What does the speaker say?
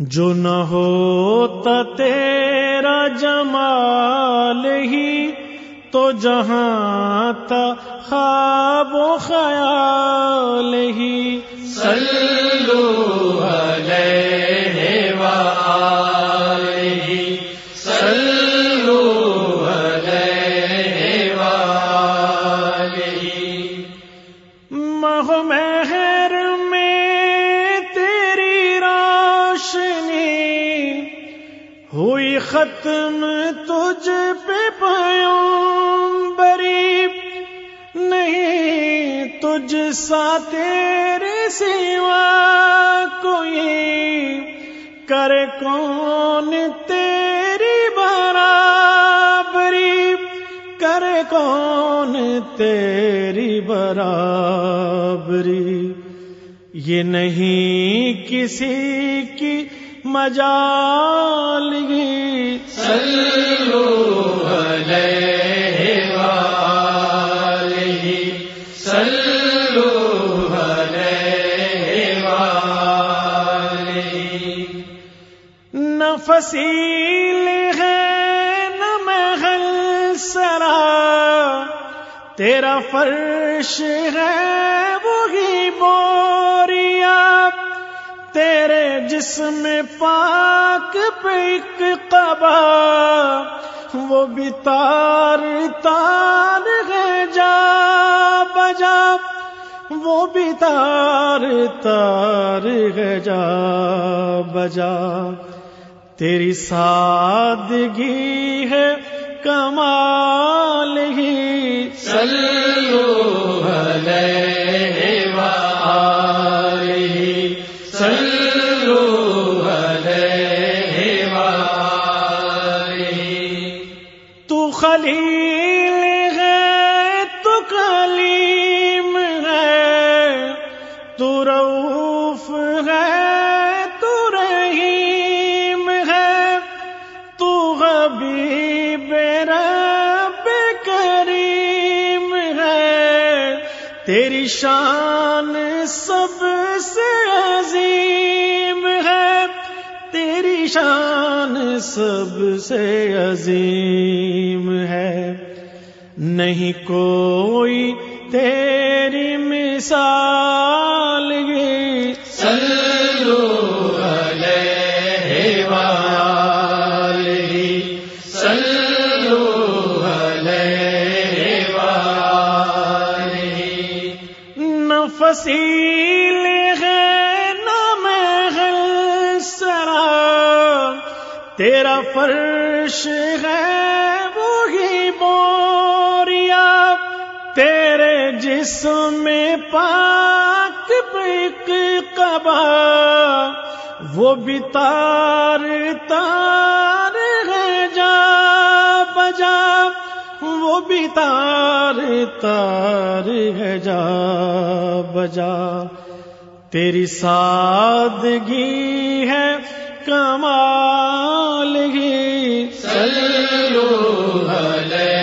جو نہ ہوتا تیرا جمال ہی تو جہاں تھا خواب و خیال ہی۔ صلو علیہ وآلہ صلو علیہ وآلہ مہ روشنی ہوئی ختم تجھ پہ پیوں بری نہیں تجھ سا تیرے سوا کوئی کرے کون تیری برابری؟ کرے کون تیری برابری؟ یہ نہیں کسی کی مجال گی صلو علیہ علیہ وآلہ۔ تیرا فرش ہے وہی بوریا تیرے جسم پاک پہ ایک قبا۔ وہ بھی تار تار ہے جا بجا۔ وہ بھی تار تار ہے جا بجا۔ تیری سادگی ہے۔ کمال ہی۔ صلو علیہ تو خلیل ہے تو کلیم ہے۔ تو روف ہے تو رحیم ہے۔ تو حبیب شان سب سے عظیم ہے، تیری شان سب سے عظیم ہے۔ نہیں کوئی تیری مثال فصیل ہے نہ محل سرا، تیرا فرش ہے وہی بوریا، تیرے جسم میں پاک پک قبا، وہ بھی تار تار ہے جا بجا، وہ بھی تار تار ہے جا بجا۔ تیری سادگی ہے کمال ہی۔ سلو علیہ